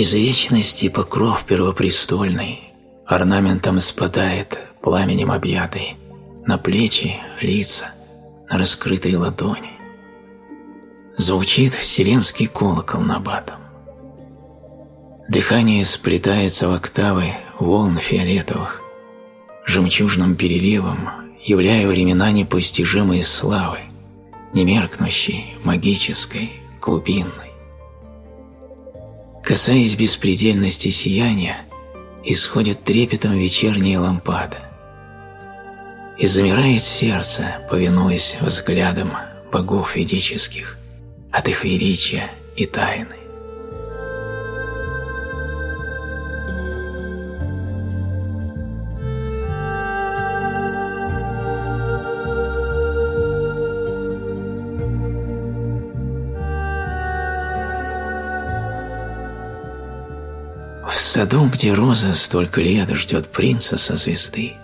Из вечности покров первопрестольный Орнаментом спадает, пламенем объятый, На плечи, лица, на раскрытые ладони. Звучит вселенский колокол набатом. Дыхание сплетается в октавы волн фиолетовых, Жемчужным переливом являя времена непостижимой славы, Немеркнущей, магической, глубинной. Касаясь беспредельности сияния, исходит трепетом вечерняя лампада. И замирает сердце, повинуясь взглядам богов ведических от их величия и тайны. Саду, где роза столько лет ждет принца со звезды,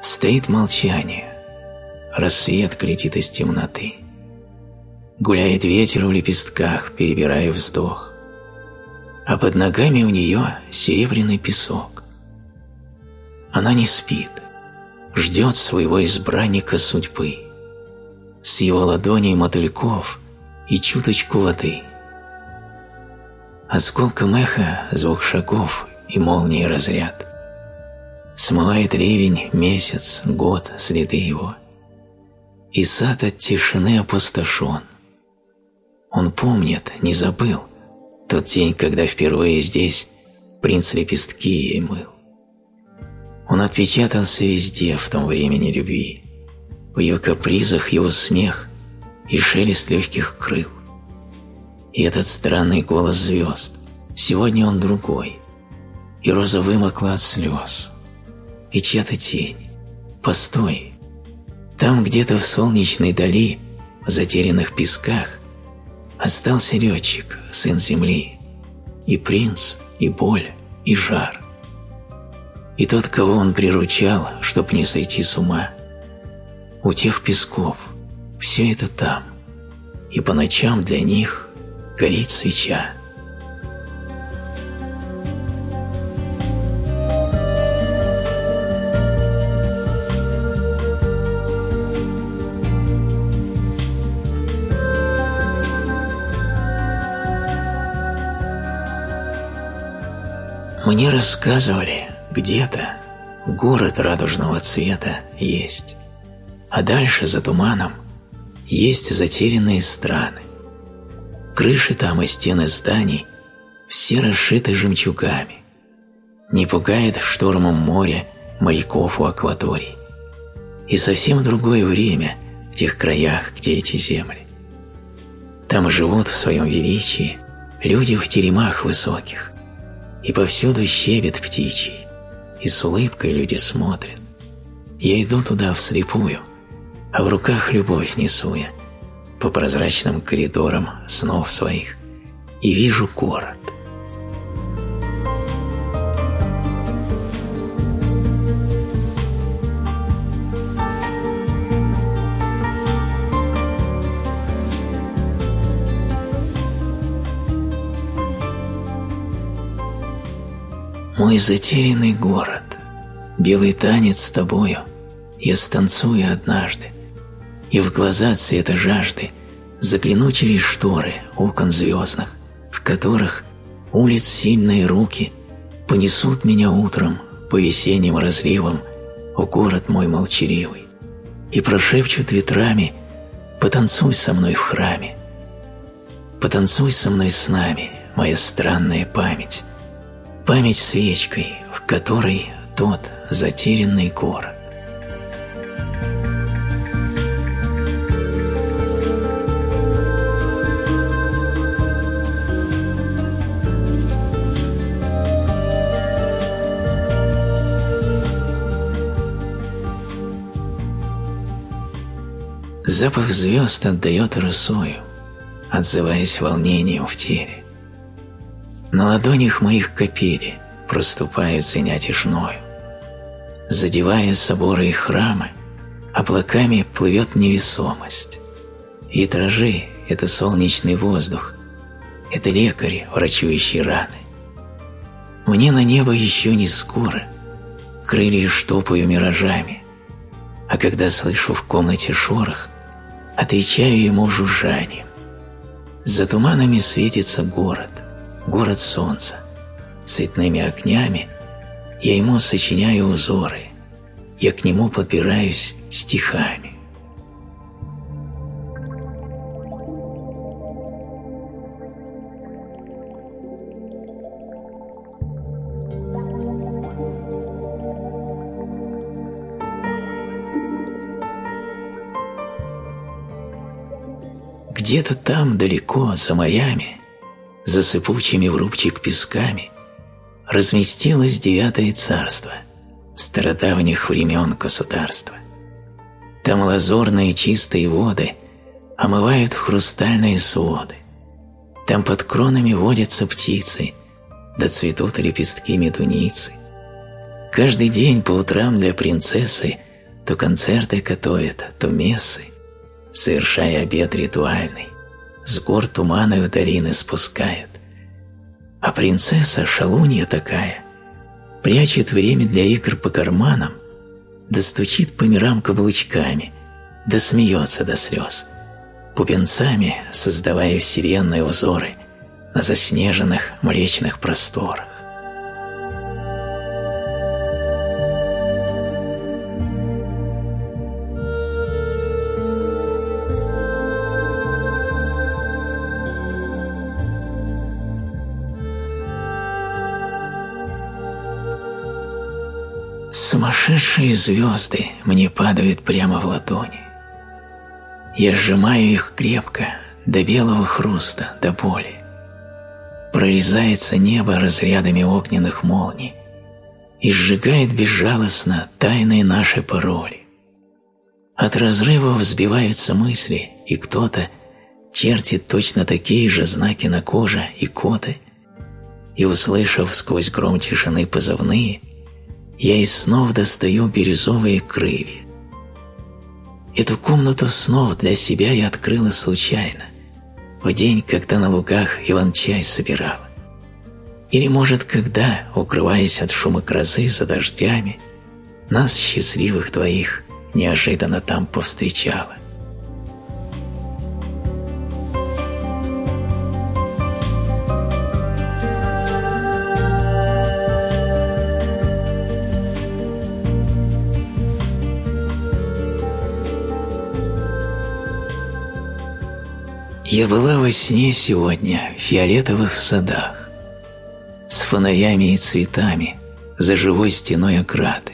стоит молчание, рассвет глядит из темноты. Гуляет ветер в лепестках, перебирая вздох, а под ногами у нее серебряный песок. Она не спит, ждет своего избранника судьбы, с его ладоней мотыльков и чуточку воды – Осколком эха звук шагов и молнии разряд. Смывает ревень, месяц, год, следы его. И сад от тишины опустошен. Он помнит, не забыл, тот день, когда впервые здесь принц лепестки ей мыл. Он отпечатался везде в том времени любви, в ее капризах его смех и шелест легких крыл. И этот странный голос звезд, сегодня он другой. И роза вымокла от слез. И чья-то тень. Постой. Там где-то в солнечной дали, в затерянных песках, остался летчик, сын земли. И принц, и боль, и жар. И тот, кого он приручал, чтоб не сойти с ума. У тех песков все это там, и по ночам для них горит свеча. Мне рассказывали, где-то город радужного цвета есть, а дальше за туманом есть затерянные страны. Крыши там и стены зданий все расшиты жемчугами. Не пугает штормом море моряков у акваторий. И совсем другое время в тех краях, где эти земли. Там живут в своем величии люди в теремах высоких, и повсюду щебет птичий, и с улыбкой люди смотрят. Я иду туда вслепую, а в руках любовь несу я, по прозрачным коридорам снов своих. И вижу город. Мой затерянный город, белый танец с тобою, я станцую однажды, и в глаза цвета жажды загляну через шторы окон звездных, в которых улиц сильные руки понесут меня утром по весенним разливам в город мой молчаливый и прошепчут ветрами «Потанцуй со мной в храме». Потанцуй со мной с нами, моя странная память, память свечкой, в которой тот затерянный город. Запах звезд отдает росою, отзываясь волнением в теле. На ладонях моих капели проступает звеня тишною. Задевая соборы и храмы, облаками плывет невесомость. Витражи — это солнечный воздух, это лекарь, врачующий раны, Мне на небо еще не скоро, крылья штопаю миражами, а когда слышу в комнате шорох, отвечаю ему жужжанием. За туманами светится город, город солнца. Цветными огнями я ему сочиняю узоры, я к нему подбираюсь стихами. Где-то там далеко, за морями, за сыпучими в рубчик песками, разместилось девятое царство, стародавних времен государства. Там лазурные чистые воды омывают хрустальные своды. Там под кронами водятся птицы, да цветут лепестки медуницы. Каждый день по утрам для принцессы то концерты готовят, то мессы – совершая обед ритуальный, с гор туманы в долины спускает. А принцесса, шалунья такая, прячет время для игр по карманам, да стучит по мирам каблучками, да смеется до слез, пупенцами создавая сиренные узоры на заснеженных млечных просторах. Сумасшедшие звезды мне падают прямо в ладони. Я сжимаю их крепко, до белого хруста, до боли. Прорезается небо разрядами огненных молний и сжигает безжалостно тайные наши пароли. От разрыва взбиваются мысли, и кто-то чертит точно такие же знаки на коже и коды, и, услышав сквозь гром тишины позывные, я из снов достаю бирюзовые крылья. Эту комнату снов для себя я открыла случайно, в день, когда на лугах Иван-чай собирала. Или, может, когда, укрываясь от шума грозы за дождями, нас, счастливых двоих, неожиданно там повстречала. Я была во сне сегодня в фиолетовых садах, с фонарями и цветами за живой стеной ограды,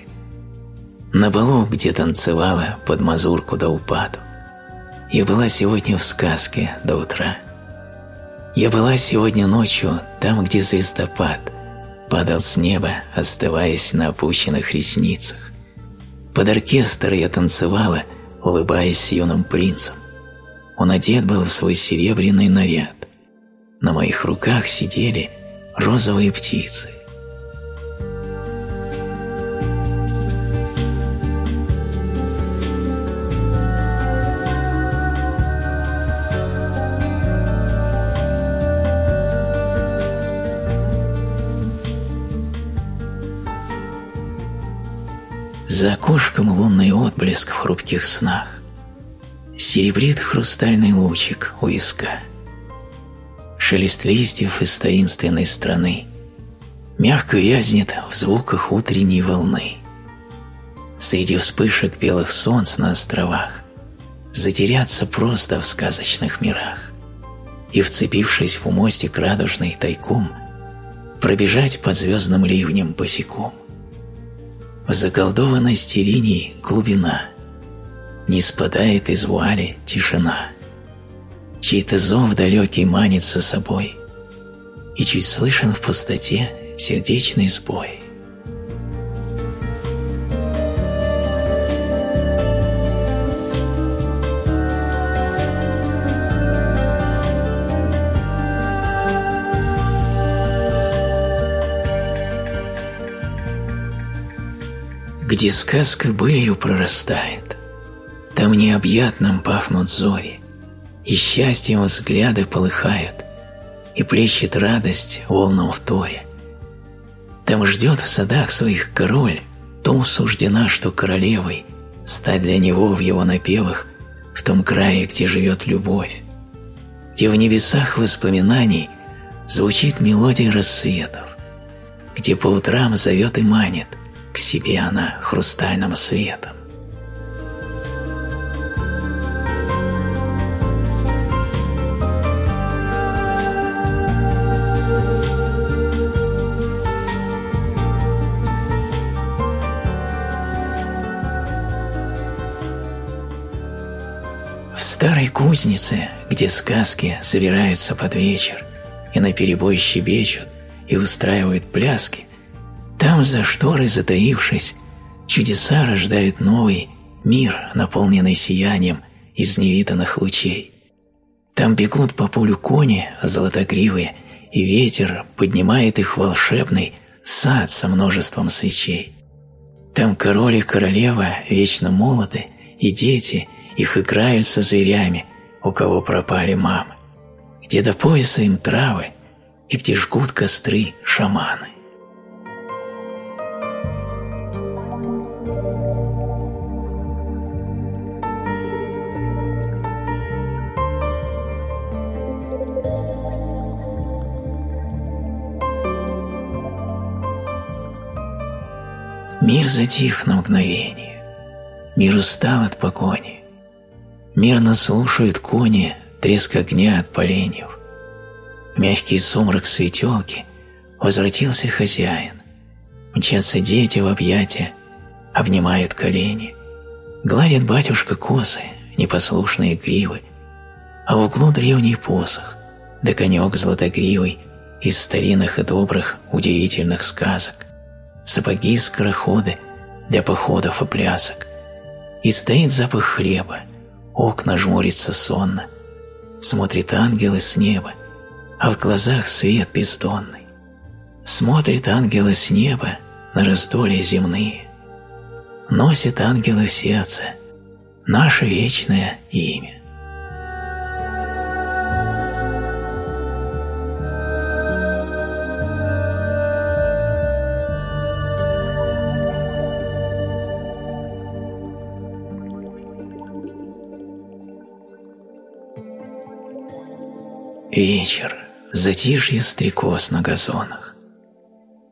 на балу, где танцевала под мазурку до упаду. Я была сегодня в сказке до утра. Я была сегодня ночью там, где звездопад падал с неба, остываясь на опущенных ресницах. Под оркестр я танцевала, улыбаясь юным принцем. Он одет был в свой серебряный наряд. На моих руках сидели розовые птицы. За окошком лунный отблеск в хрупких снах серебрит хрустальный лучик у виска. Шелест листьев из таинственной страны мягко вязнет в звуках утренней волны. Среди вспышек белых солнц на островах затеряться просто в сказочных мирах и, вцепившись в мостик радужный тайком, пробежать под звездным ливнем босиком. В заколдованности линий глубина — не спадает из вуали тишина. Чей-то зов далекий манит со собой, и чуть слышен в пустоте сердечный сбой. Где сказка былью прорастает, там необъятным пахнут зори, и счастьем взгляды полыхают, и плещет радость волнам в торе. Там ждет в садах своих король, то суждена, что королевой стать для него в его напевах в том крае, где живет любовь, где в небесах воспоминаний звучит мелодия рассветов, где по утрам зовет и манит к себе она хрустальным светом. Кузнице, где сказки собираются под вечер и наперебой щебечут и устраивают пляски, там за шторой затаившись, чудеса рождают новый мир, наполненный сиянием из невиданных лучей. Там бегут по полю кони золотогривые, и ветер поднимает их волшебный сад со множеством свечей. Там король и королева вечно молоды, и дети – их играют со зверями, у кого пропали мамы, где до пояса им травы и где жгут костры шаманы. Мир затих на мгновение. Мир устал от погони. Мирно слушают кони треск огня от поленьев. мягкий сумрак светелки возвратился хозяин. Мчатся дети в объятия, обнимают колени. Гладит батюшка косы, непослушные гривы, а в углу древний посох, да конек златогривый из старинных и добрых удивительных сказок, сапоги-скороходы для походов и плясок. И стоит запах хлеба, окна жмурится сонно, смотрит ангелы с неба, а в глазах свет бездонный. Смотрит ангелы с неба на раздолье земные, носит ангелы в сердце наше вечное имя. Вечер, затишье стрекоз на газонах.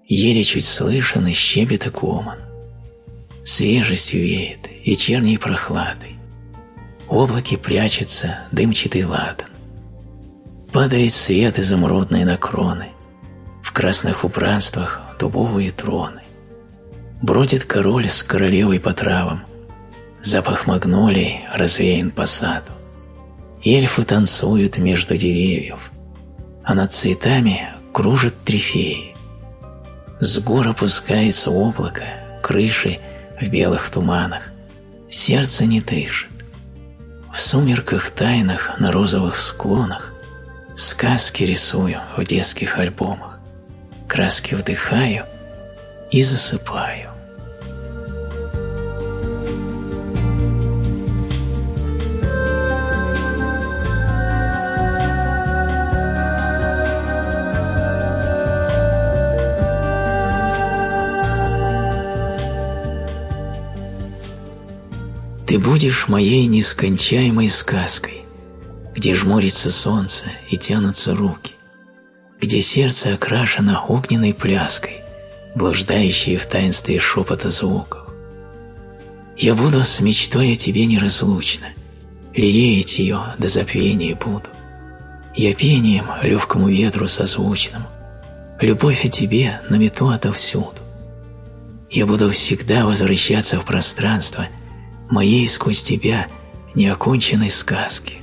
Еле чуть слышен и щебет и гомон. Свежестью веет, вечерней прохладой. В облаке прячется дымчатый ладан. Падает свет изумрудный на кроны. В красных убранствах дубовые троны. Бродит король с королевой по травам. Запах магнолий развеян по саду. Эльфы танцуют между деревьев, а над цветами кружат трифеи. С гор опускается облако, крыши в белых туманах. Сердце не дышит. В сумерках тайных на розовых склонах Сказки рисую в детских альбомах, Краски вдыхаю и засыпаю. Будешь моей нескончаемой сказкой, где жмурится солнце и тянутся руки, где сердце окрашено огненной пляской, блуждающей в таинстве шепота звуков. Я буду с мечтой о тебе неразлучно, лелеять ее до забвения буду. Я пением легкому ветру созвучным, любовь о тебе намету отовсюду. Я буду всегда возвращаться в пространство – моей сквозь тебя неоконченной сказки.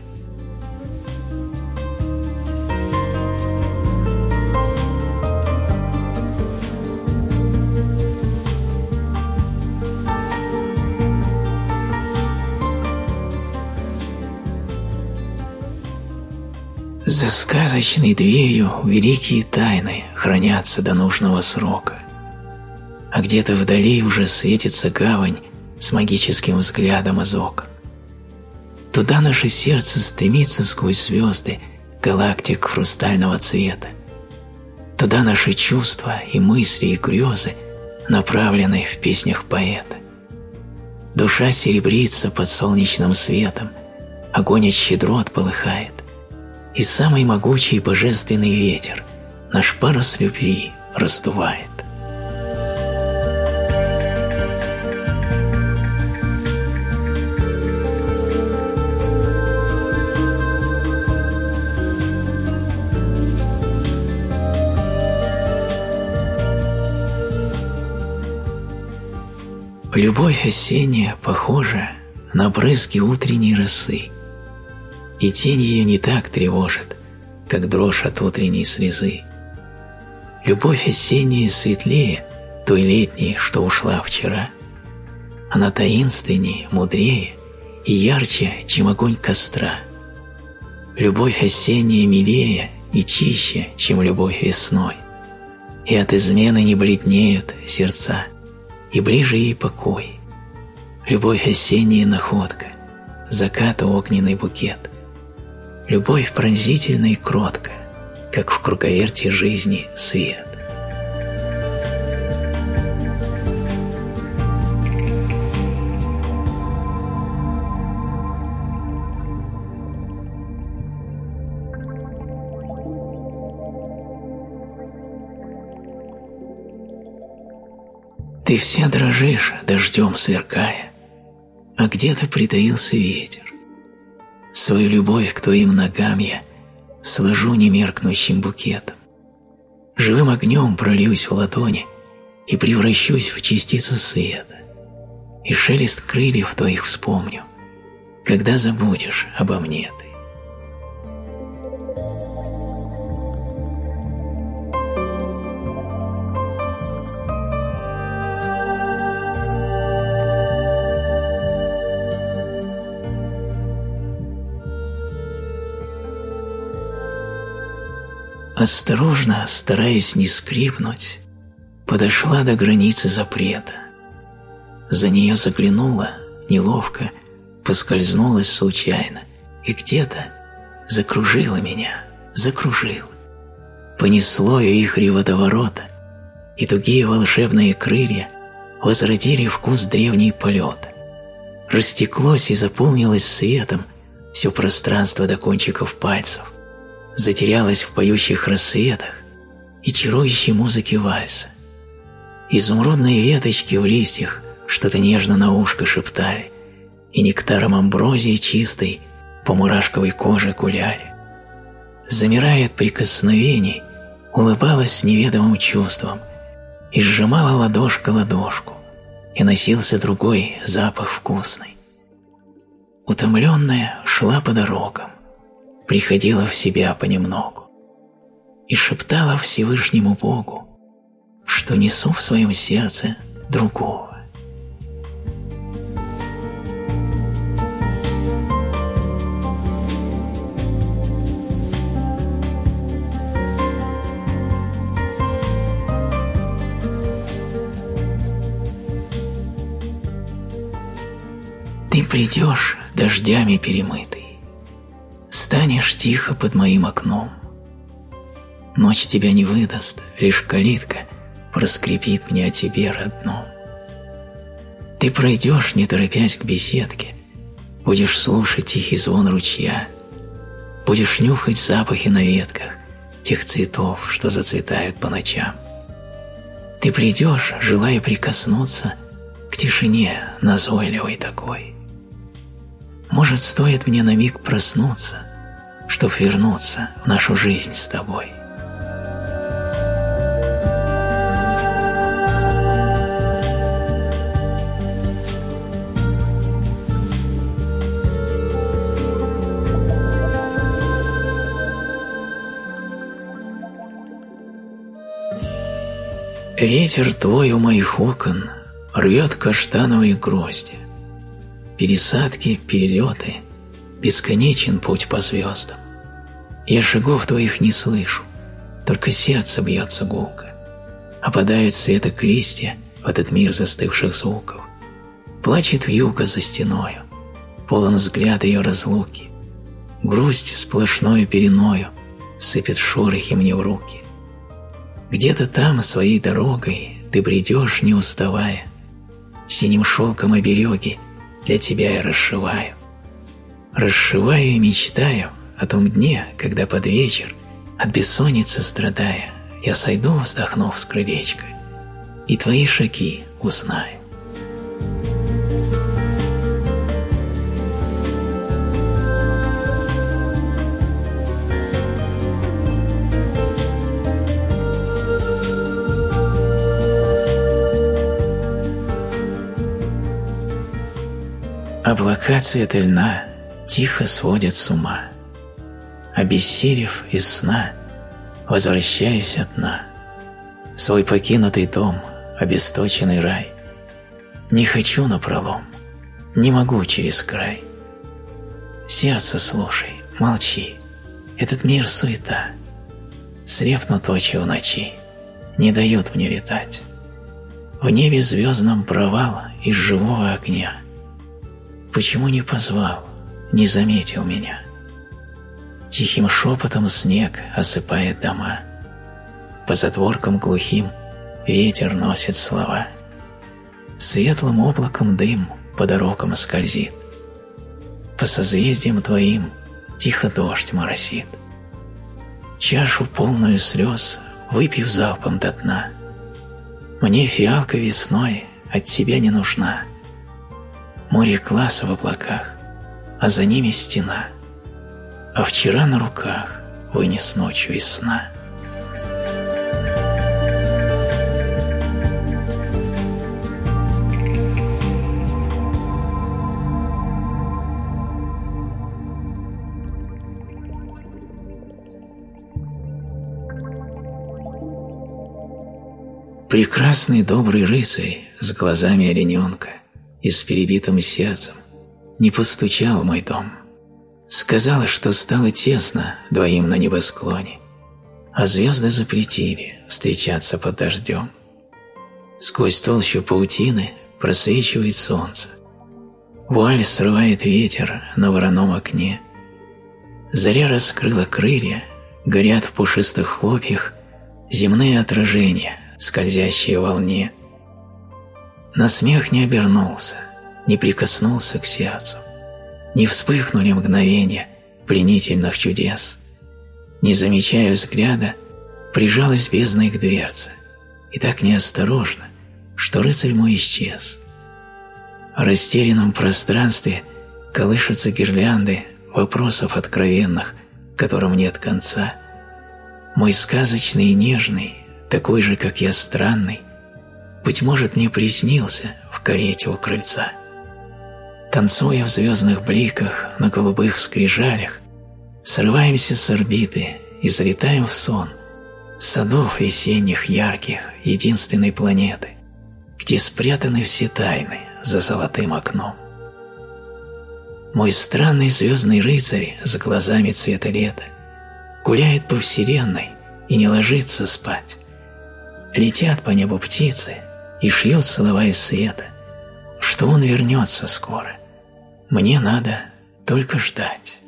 За сказочной дверью великие тайны хранятся до нужного срока, а где-то вдали уже светится гавань с магическим взглядом из окон. Туда наше сердце стремится сквозь звезды галактик хрустального цвета. Туда наши чувства и мысли и грезы направлены в песнях поэта. Душа серебрится под солнечным светом, огонь от щедрот полыхает, и самый могучий божественный ветер наш парус любви раздувает. Любовь осенняя похожа на брызги утренней росы, и тень ее не так тревожит, как дрожь от утренней слезы. Любовь осенняя светлее той летней, что ушла вчера. Она таинственнее, мудрее и ярче, чем огонь костра. Любовь осенняя милее и чище, чем любовь весной. И от измены не бледнеют сердца, и ближе ей покой. Любовь осенняя находка, заката огненный букет. Любовь пронзительна и кротка, как в круговерте жизни свет. Ты вся дрожишь, дождем сверкая, а где-то притаился ветер. Свою любовь к твоим ногам я сложу немеркнущим букетом. Живым огнем прольюсь в ладони и превращусь в частицу света. И шелест крыльев твоих вспомню, когда забудешь обо мне ты. Осторожно, стараясь не скрипнуть, подошла до границы запрета. За нее заглянула, неловко, поскользнулась случайно, и где-то закружила меня, закружила. Понесло вихри водоворота, и тугие волшебные крылья возродили вкус древней полета. Растеклось и заполнилось светом все пространство до кончиков пальцев затерялась в поющих рассветах и чарующей музыке вальса. Изумрудные веточки в листьях что-то нежно на ушко шептали, и нектаром амброзии чистой по мурашковой коже гуляли. Замирая от прикосновений, улыбалась с неведомым чувством и сжимала ладошка ладошку, и носился другой запах вкусный. Утомленная шла по дорогам, приходила в себя понемногу и шептала Всевышнему Богу, что несу в своем сердце другого. Ты придешь дождями перемытый, Станешь тихо под моим окном. Ночь тебя не выдаст, лишь калитка проскрипит мне о тебе родном. Ты пройдешь, не торопясь к беседке, будешь слушать тихий звон ручья, будешь нюхать запахи на ветках тех цветов, что зацветают по ночам. Ты придешь, желая прикоснуться к тишине назойливой такой. Может, стоит мне на миг проснуться, чтоб вернуться в нашу жизнь с тобой. Ветер твой у моих окон рвет каштановые грозди. Пересадки, перелеты, бесконечен путь по звездам. Я шагов твоих не слышу, только сердце бьется гулко. Опадают светок листья в этот мир застывших звуков. Плачет вьюга за стеною, полон взгляд ее разлуки. Грусть сплошною переною сыпет шорохи мне в руки. Где-то там своей дорогой ты бредешь, не уставая. Синим шелком обереги для тебя я расшиваю. Расшиваю и мечтаю о том дне, когда под вечер, от бессонницы страдая, я сойду, вздохнув с крылечка, и твои шаги узнаю. Облака цвета льна тихо сводят с ума. Обессилев из сна, возвращаюсь от дна. Свой покинутый дом, обесточенный рай. Не хочу на пролом, не могу через край. Сердце слушай, молчи, этот мир суета. Срепнут очи в ночи, не дают мне летать. В небе звездном провал из живого огня – Почему не позвал, не заметил меня? Тихим шепотом снег осыпает дома. По затворкам глухим ветер носит слова. Светлым облаком дым по дорогам скользит. По созвездиям твоим тихо дождь моросит. Чашу полную слез выпив залпом до дна. Мне фиалка весной от тебя не нужна — море класса в облаках, а за ними стена. А вчера на руках вынес ночью из сна. Прекрасный добрый рыцарь с глазами олененка – и с перебитым сердцем не постучал мой дом. Сказала, что стало тесно двоим на небосклоне, а звезды запретили встречаться под дождем. Сквозь толщу паутины просвечивает солнце. Вуаль срывает ветер на вороном окне. Заря раскрыла крылья, горят в пушистых хлопьях земные отражения, скользящие в волне. На смех не обернулся, не прикоснулся к сердцу. Не вспыхнули мгновения пленительных чудес. Не замечая взгляда, прижалась бездной к дверце. И так неосторожно, что рыцарь мой исчез. В растерянном пространстве колышутся гирлянды вопросов откровенных, которым нет конца. Мой сказочный и нежный, такой же, как я странный, быть может, мне приснился в карете у крыльца. Танцуя в звездных бликах на голубых скрижалях, срываемся с орбиты и залетаем в сон садов весенних ярких единственной планеты, где спрятаны все тайны за золотым окном. Мой странный звездный рыцарь с глазами цвета лета гуляет по вселенной и не ложится спать. Летят по небу птицы – и слова из света, что он вернется скоро. Мне надо только ждать.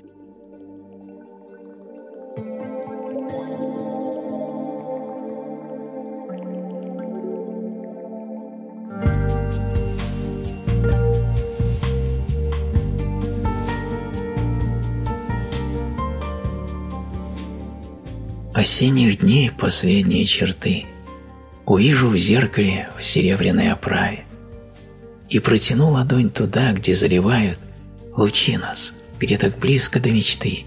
Осенних дней последние черты – увижу в зеркале в серебряной оправе и протяну ладонь туда, где заливают лучи нас, где так близко до мечты,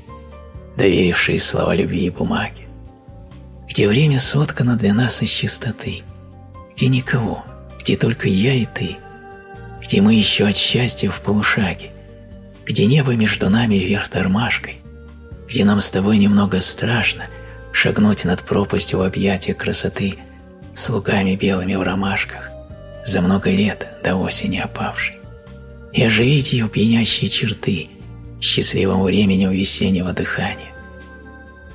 доверившие слова любви и бумаги, где время соткано для нас из чистоты, где никого, где только я и ты, где мы еще от счастья в полушаге, где небо между нами вверх тормашкой, где нам с тобой немного страшно шагнуть над пропастью в объятия красоты – с луками белыми в ромашках, за много лет до осени опавшей, и оживить ее пьянящие черты счастливым временем весеннего дыхания.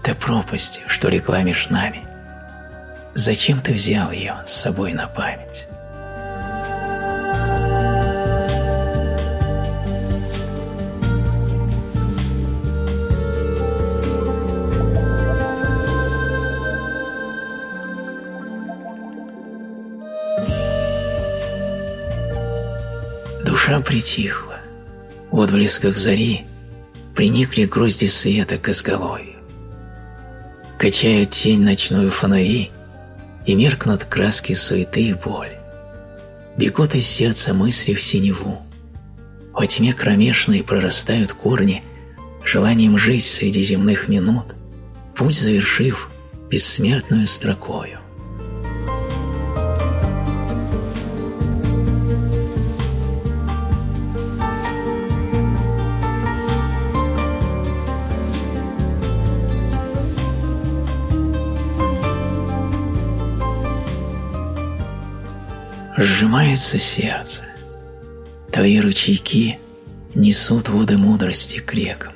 Та пропасть, что легла между нами, зачем ты взял ее с собой на память? Душа притихла. В отблесках зари приникли грозди света к изголовью. Качают тень ночную фонари, и меркнут краски суеты и боли. Бегут из сердца мысли в синеву. Во тьме кромешной прорастают корни, желанием жить среди земных минут, путь завершив бессмертную строкою. Сжимается сердце. Твои ручейки несут воды мудрости к рекам.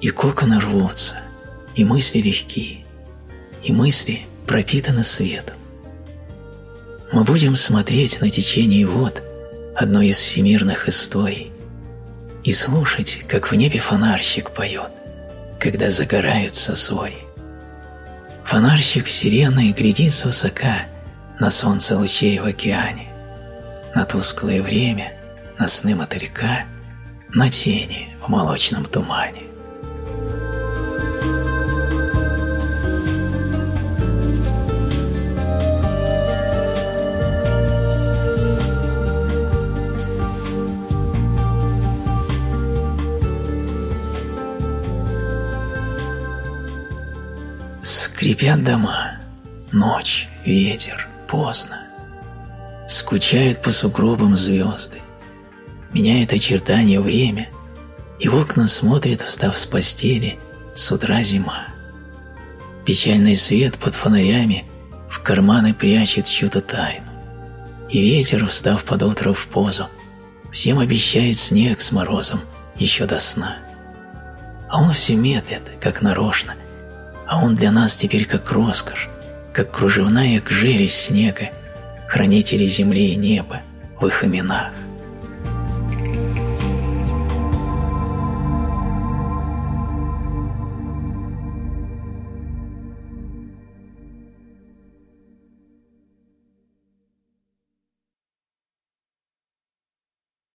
И коконы рвутся, и мысли легки, и мысли пропитаны светом. Мы будем смотреть на течение вод одной из всемирных историй и слушать, как в небе фонарщик поет, когда загораются зори. Фонарщик вселенной глядит свысока – на солнце лучей в океане, на тусклое время, на сны мотылька, на тени в молочном тумане. Скрипят дома, ночь, ветер, поздно. Скучают по сугробам звезды. Меняет очертания время, и в окна смотрит, встав с постели, с утра зима. Печальный свет под фонарями в карманы прячет чью-то тайну. И ветер, встав под утро в позу, всем обещает снег с морозом еще до сна. А он все медлит, как нарочно, а он для нас теперь как роскошь, как кружевная гжель из снега, хранители земли и неба в их именах.